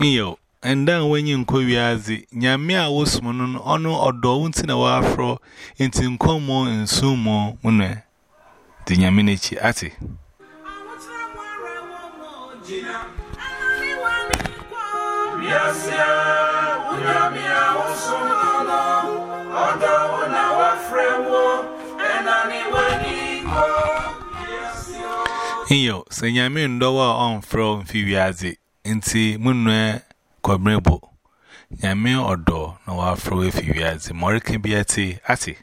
Iyo, and then when you inquire, Yamia was moon on or don't in a wafro, into incomo and sumo, mune. The Yaminichi ati. Yes, yeah, Unyamia was so long, although a friend war, and anyway, yes, Iyo, say Yamin dowa on from Fiviazi, inti munwe kwabrebo. Yamin or do no afro if you as Morikin Beati ati.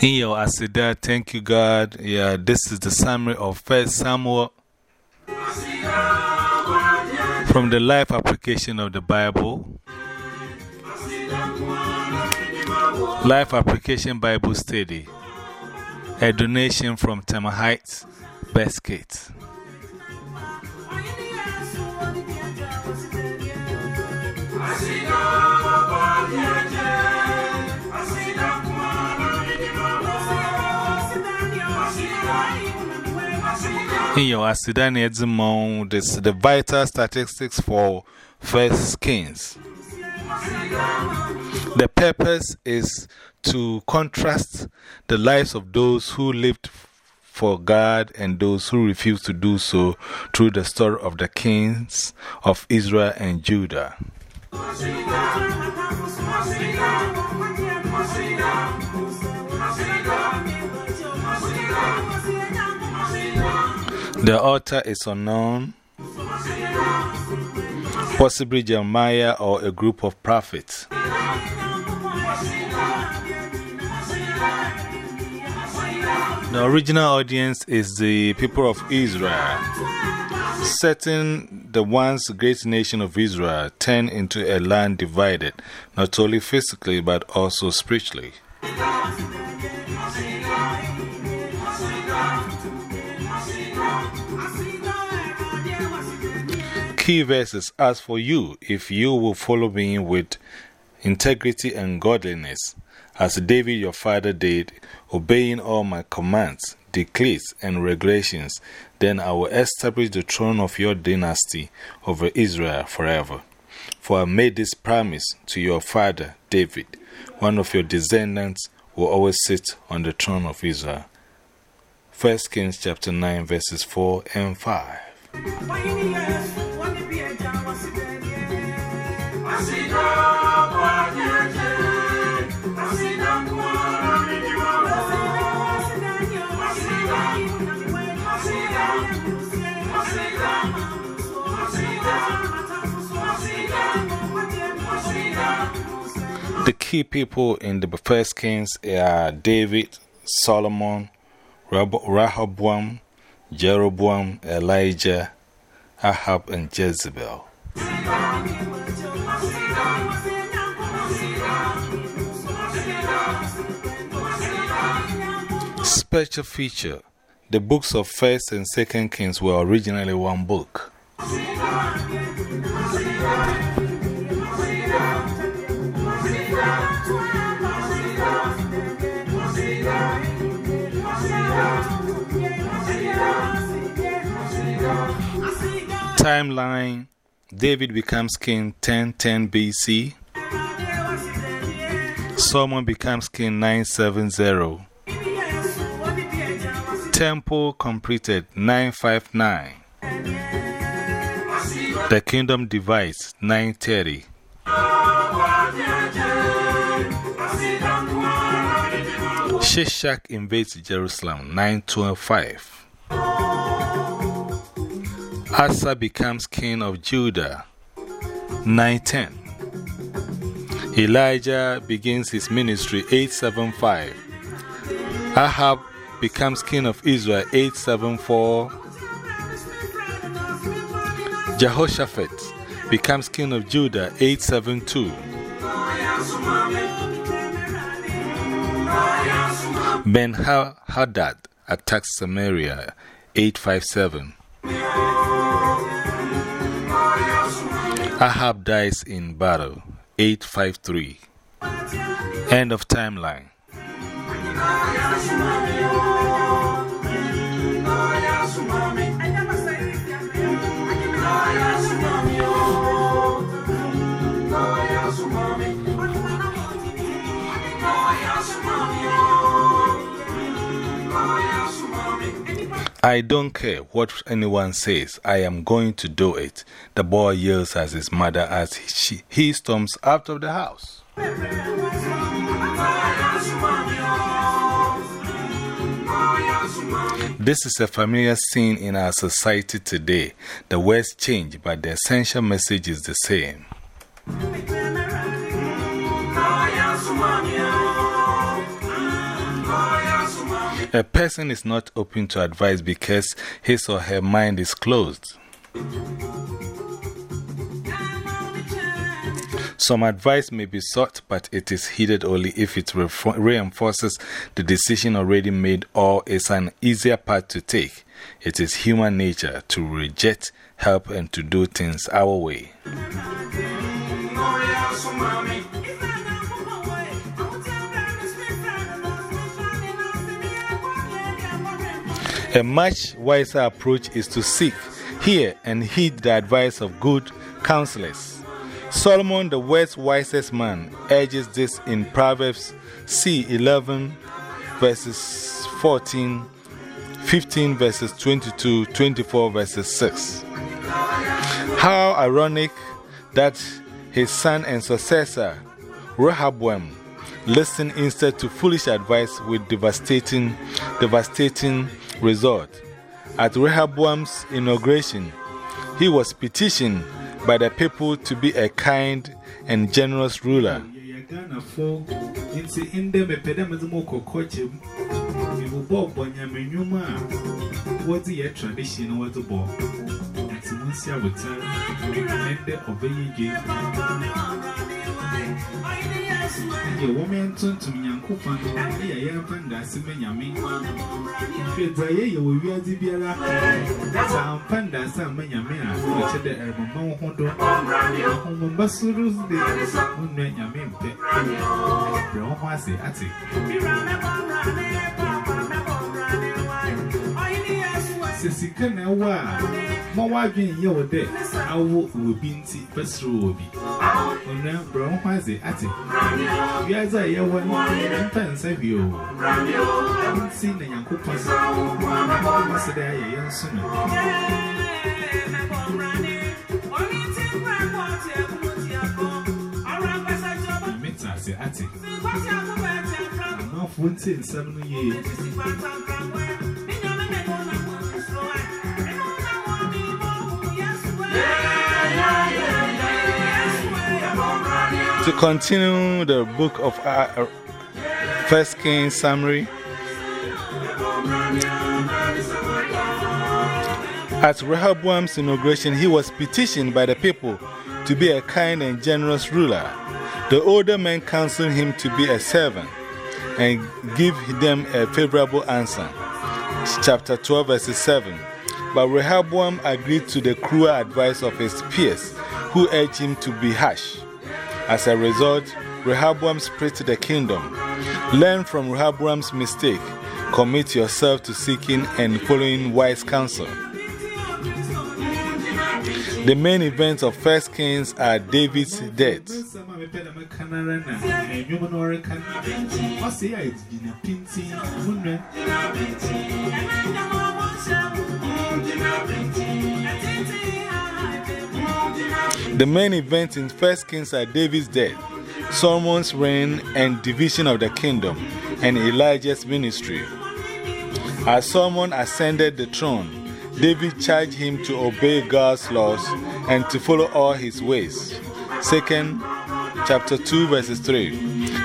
In your Asida, thank you, God. Yeah, this is the summary of First Samuel from the life application of the Bible. Life application Bible study. A donation from Tama Heights, Basket. In your Asidani Edzimon, this is the vital statistics for First Kings. The purpose is to contrast the lives of those who lived for God and those who refused to do so through the story of the kings of Israel and Judah. The author is unknown, possibly Jeremiah or a group of prophets. The original audience is the people of Israel, setting the once great nation of Israel turn into a land divided, not only physically but also spiritually. Key verses As for you, if you will follow me with integrity and godliness, as David your father did, obeying all my commands, decrees, and regulations, then I will establish the throne of your dynasty over Israel forever. For I made this promise to your father David one of your descendants will always sit on the throne of Israel. 1 Kings chapter 9, verses 4 and 5. The key people in the first kings are David, Solomon, Rehoboam, Jeroboam, Elijah, Ahab, and Jezebel. Special feature The books of 1st and 2nd Kings were originally one book. Timeline David becomes king 1010 BC. Solomon becomes king 970. Temple completed 959. The kingdom divides 930. Shishak invades Jerusalem 925. Asa becomes king of Judah 910. Elijah begins his ministry 875. Ahab becomes king of Israel 874. Jehoshaphat becomes king of Judah 872. Ben Hadad attacks Samaria 857. Ahab dies in battle 853. End of timeline. I don't care what anyone says, I am going to do it. The boy yells at his mother as he, he storms out of the house. This is a familiar scene in our society today. The words change, but the essential message is the same. A person is not open to advice because his or her mind is closed. Some advice may be sought, but it is heeded only if it reinforces the decision already made or is an easier path to take. It is human nature to reject help and to do things our way. A much wiser approach is to seek, hear, and heed the advice of good counselors. Solomon, the world's wisest man, urges this in Proverbs C 11, verses 14, 15, verses 22, 24, verses 6. How ironic that his son and successor, Rehoboam, listened instead to foolish advice with devastating, devastating result. At Rehoboam's inauguration, he was petitioned by the people to be a kind and generous ruler. Your woman turned to me and Kupano, a young panda, Simenyami. Fedra, you will be a Zibiala. That's our panda, some Menyamina, which are the Hermon Hondo, Home Basurus, the Moon Yamin, Brown Hasi, Ati. Sissika na wa, ma wadwin ye wo de awo wo bi nti besro wo On a brown quasi at it. You guys are here one time, save you. See, the young cook was a day, young sooner. Ati. Ama fonti nsam no yie. Yeah. To continue the book of uh, First Kings summary, at Rehoboam's inauguration, he was petitioned by the people to be a kind and generous ruler. The older men counseled him to be a servant and give them a favorable answer. Chapter 12, verse 7. But Rehoboam agreed to the cruel advice of his peers, who urged him to be harsh. As a result, Rehoboam split the kingdom. Learn from Rehoboam's mistake. Commit yourself to seeking and following wise counsel. The main events of First Kings are David's death. The main events in First Kings are David's death, Solomon's reign and division of the kingdom, and Elijah's ministry. As Solomon ascended the throne, David charged him to obey God's laws and to follow all his ways. Second, chapter 2, verses 3.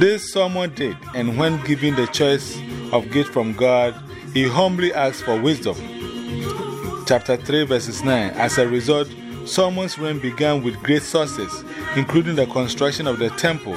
This Solomon did, and when given the choice of gift from God, he humbly asked for wisdom. Chapter 3, verses 9. As a result, Solomon's reign began with great success, including the construction of the temple.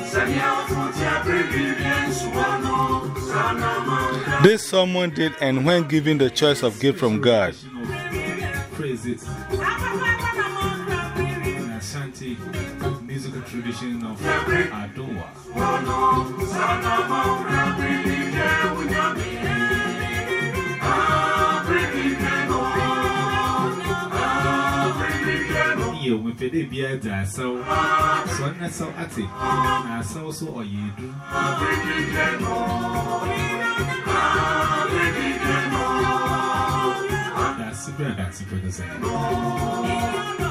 This someone did, and when given the choice of gift from God, Praise it. In musical tradition of Adowa. Ye, we pay the beer da so. So, that's so at it. Now, so, so, or you do. That's the brand, that's the brand.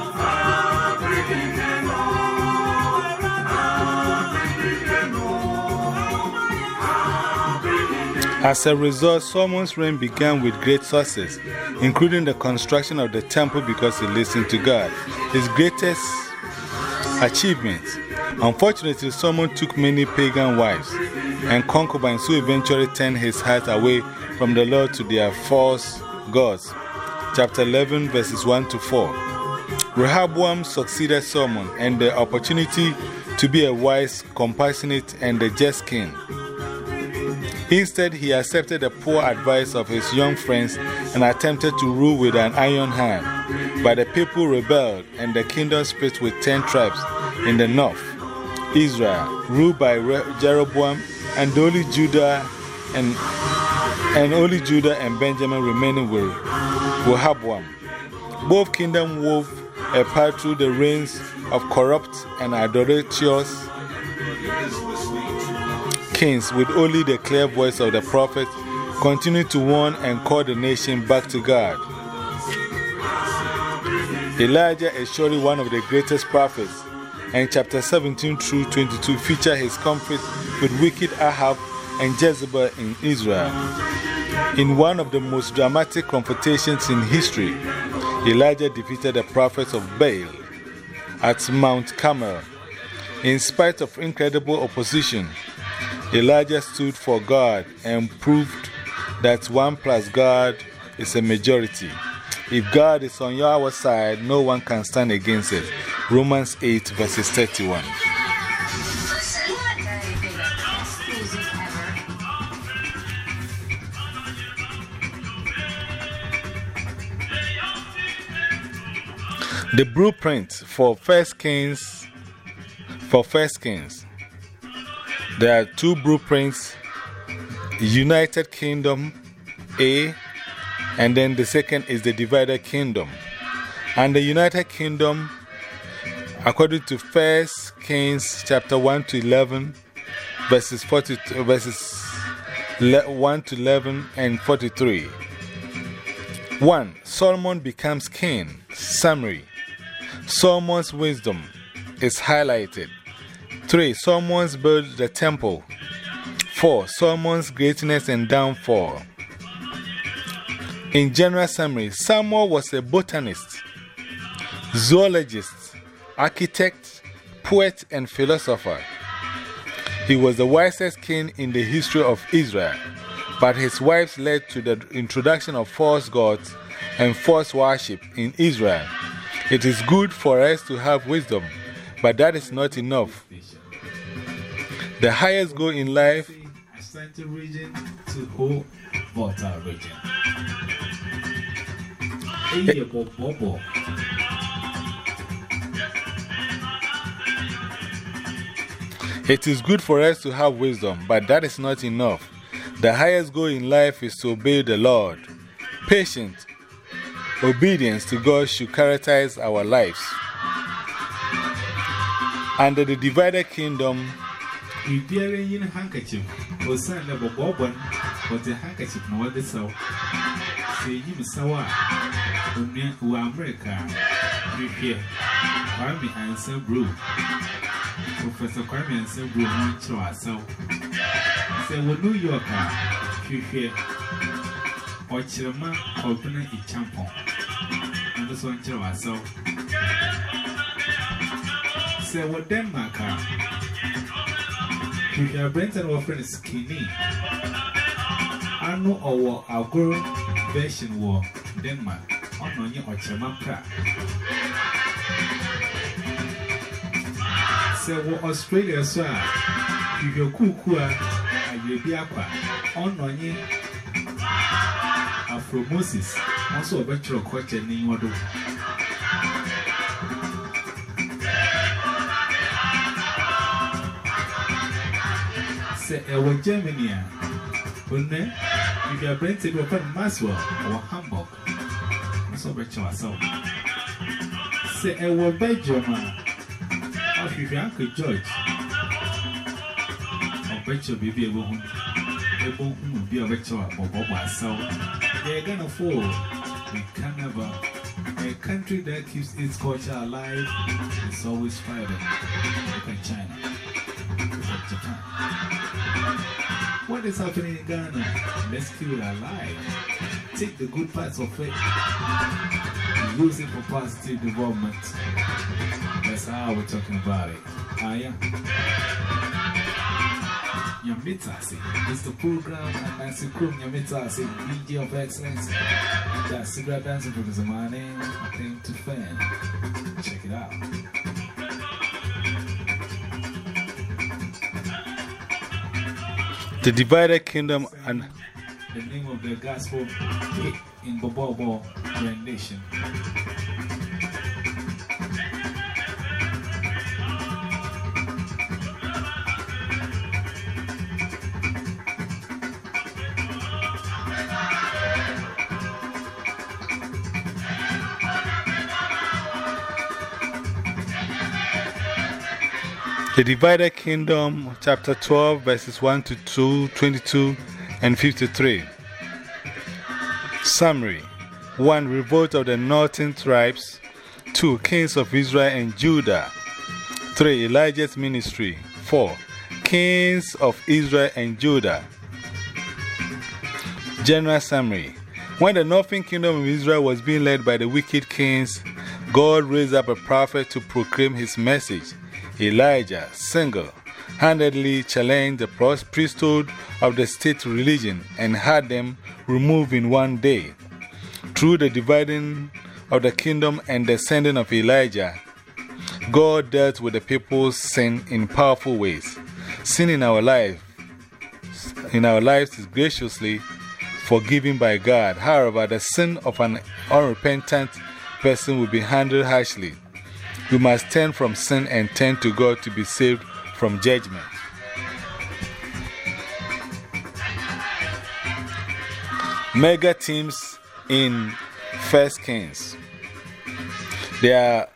As a result, Solomon's reign began with great success, including the construction of the temple because he listened to God. His greatest achievement. Unfortunately, Solomon took many pagan wives and concubines who eventually turned his heart away from the Lord to their false gods. Chapter 11, verses 1 to 4. Rehoboam succeeded Solomon and the opportunity to be a wise, compassionate, and a just king. Instead, he accepted the poor advice of his young friends and attempted to rule with an iron hand. But the people rebelled, and the kingdom split with ten tribes in the north Israel, ruled by Jeroboam, and only Judah and, and only Judah and Benjamin remaining with Rehoboam. Both kingdoms wove a path through the reigns of corrupt and idolatrous kings with only the clear voice of the prophet continue to warn and call the nation back to God. Elijah is surely one of the greatest prophets, and chapter 17 through 22 feature his conflict with wicked Ahab and Jezebel in Israel. In one of the most dramatic confrontations in history, Elijah defeated the prophets of Baal at Mount Carmel. In spite of incredible opposition, Elijah stood for God and proved that one plus God is a majority. If God is on your side, no one can stand against it. Romans 8, verses 31. The blueprint for First Kings, for First Kings. There are two blueprints United Kingdom A, and then the second is the divided kingdom. And the United Kingdom, according to 1 Kings chapter 1 to 11, verses, 40, verses 1 to 11 and 43. 1. Solomon becomes king. Summary Solomon's wisdom is highlighted. 3. Solomon's built the temple. 4. Solomon's greatness and downfall. In general summary, Samuel was a botanist, zoologist, architect, poet, and philosopher. He was the wisest king in the history of Israel, but his wives led to the introduction of false gods and false worship in Israel. It is good for us to have wisdom, but that is not enough. The highest goal in life. It is good for us to have wisdom, but that is not enough. The highest goal in life is to obey the Lord. Patience, obedience to God should characterize our lives. Under the divided kingdom, Bibiara yin handkerchief, or son of a bobbon, but the handkerchief no other so. Say you saw who America, you hear. Kwame answer brew. Professor Kwame answer brew one to ourselves. Say, well, New Yorker, you hear. Or Chilma, open a champon. And this one to ourselves. Say, well, Denmark. If you are Brenton offering skinny, I know our agro version war Denmark on on your Ochamaka. Say, what Australia, sir, if you're cuckoo, I will be aqua on on you. Afro Moses, also a bachelor of culture in Yodo. Say, I was Germany. When if you are rented open Maswell or Hamburg, so bet you myself. Say, I was Belgium. Or if your Uncle George, or bet you be able to be a bet you or myself. They're gonna fall. We can never. A country that keeps its culture alive is always fighting. Look at China. What is happening in Ghana? Let's keep it alive. Take the good parts of it, use it for positive development. That's how we're talking about it. Ah, yeah. Yamitasi is the program, and Nancy Krum Yamitasi, DJ of Excellence. That's Cigarette Dancing from Zamani, Thing to Fan. Check it out. The divided kingdom and the name of the gospel in Bobobo rendition. The divided kingdom, chapter 12, verses 1 to 2, 22, and 53. Summary 1. Revolt of the northern tribes. 2. Kings of Israel and Judah. 3. Elijah's ministry. 4. Kings of Israel and Judah. General summary When the northern kingdom of Israel was being led by the wicked kings, God raised up a prophet to proclaim his message. Elijah, single handedly challenged the priesthood of the state religion and had them removed in one day. Through the dividing of the kingdom and the sending of Elijah, God dealt with the people's sin in powerful ways. Sin in our life, in our lives is graciously forgiven by God. However, the sin of an unrepentant person will be handled harshly. We must turn from sin and turn to God to be saved from judgment. Mega teams in First Kings. There are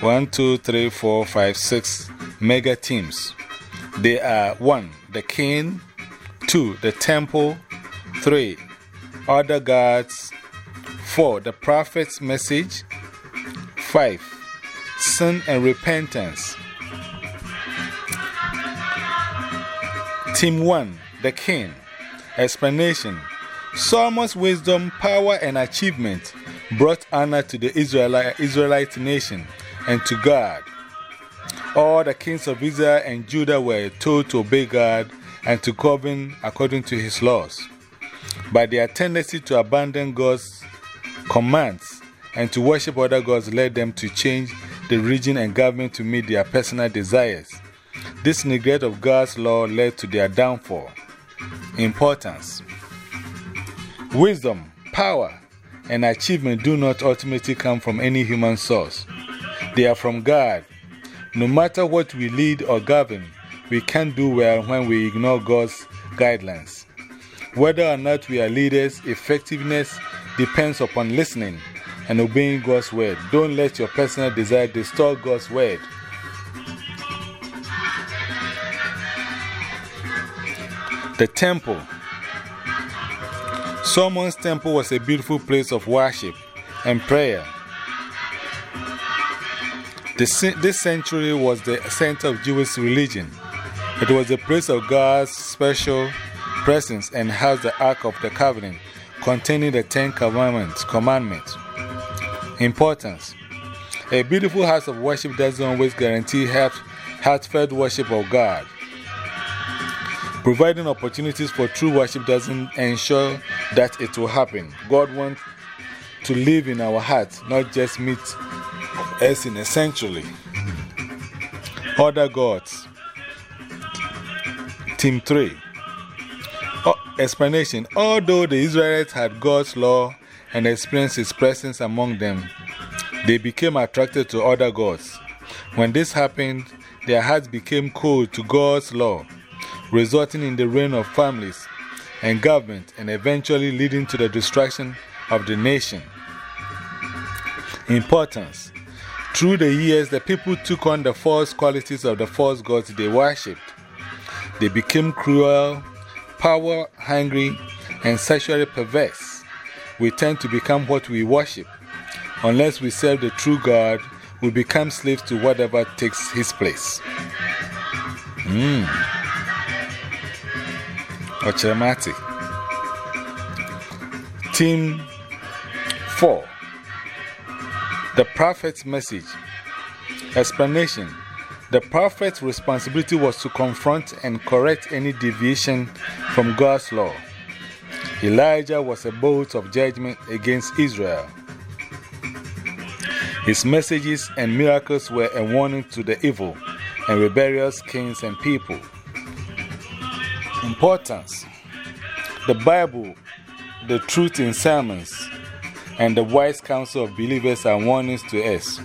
one, two, three, four, five, six mega teams. They are 1. The king, 2. The temple, 3. Other gods, 4. The prophet's message, 5. Sin and repentance. Team 1 The King. Explanation Solomon's wisdom, power, and achievement brought honor to the Israelite, nation and to God. All the kings of Israel and Judah were told to obey God and to govern according to his laws. But their tendency to abandon God's commands and to worship other gods led them to change the region and government to meet their personal desires. This neglect of God's law led to their downfall. Importance Wisdom, power, and achievement do not ultimately come from any human source. They are from God. No matter what we lead or govern, we can't do well when we ignore God's guidelines. Whether or not we are leaders, effectiveness depends upon listening and obeying God's word. Don't let your personal desire distort God's word. The temple. Solomon's temple was a beautiful place of worship and prayer. This, century was the center of Jewish religion. It was the place of God's special presence and housed the Ark of the Covenant containing the Ten Commandments. commandments. Importance A beautiful house of worship doesn't always guarantee heartfelt worship of God. Providing opportunities for true worship doesn't ensure that it will happen. God wants to live in our hearts, not just meet us in essentially. Other gods. Team 3. Oh, explanation Although the Israelites had God's law and experienced His presence among them, they became attracted to other gods. When this happened, their hearts became cold to God's law, resulting in the ruin of families and government and eventually leading to the destruction of the nation. Importance Through the years, the people took on the false qualities of the false gods they worshipped. They became cruel, power hungry, and sexually perverse. We tend to become what we worship. Unless we serve the true God, we become slaves to whatever takes his place. Hmm. Ochemati. Team 4 The Prophet's Message. Explanation The prophet's responsibility was to confront and correct any deviation from God's law. Elijah was a bolt of judgment against Israel. His messages and miracles were a warning to the evil and rebellious kings and people. Importance The Bible, the truth in sermons, and the wise counsel of believers are warnings to us.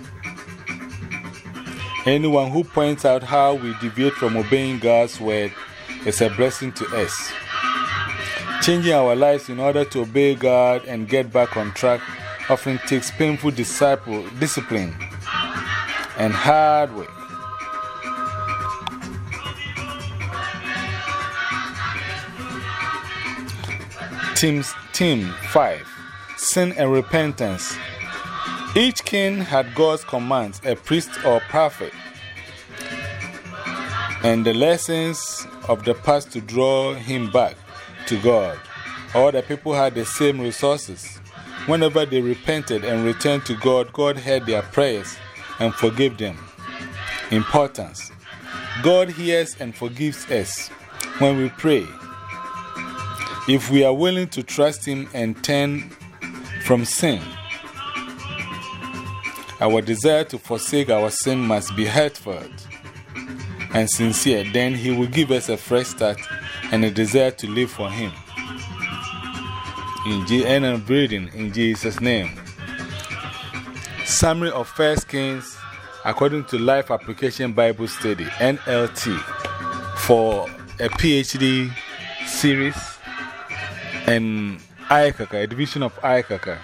Anyone who points out how we deviate from obeying God's word is a blessing to us. Changing our lives in order to obey God and get back on track often takes painful disciple, discipline and hard work. Teams, team 5 Sin and Repentance. Each king had God's commands, a priest or prophet, and the lessons of the past to draw him back to God. All the people had the same resources. Whenever they repented and returned to God, God heard their prayers and forgave them. Importance God hears and forgives us when we pray. If we are willing to trust Him and turn from sin, our desire to forsake our sin must be heartfelt and sincere. Then He will give us a fresh start and a desire to live for Him. In G and breathing in Jesus' name. Summary of First Kings according to Life Application Bible Study, NLT, for a PhD series and ICACA, a division of ICACA.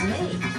Knows me.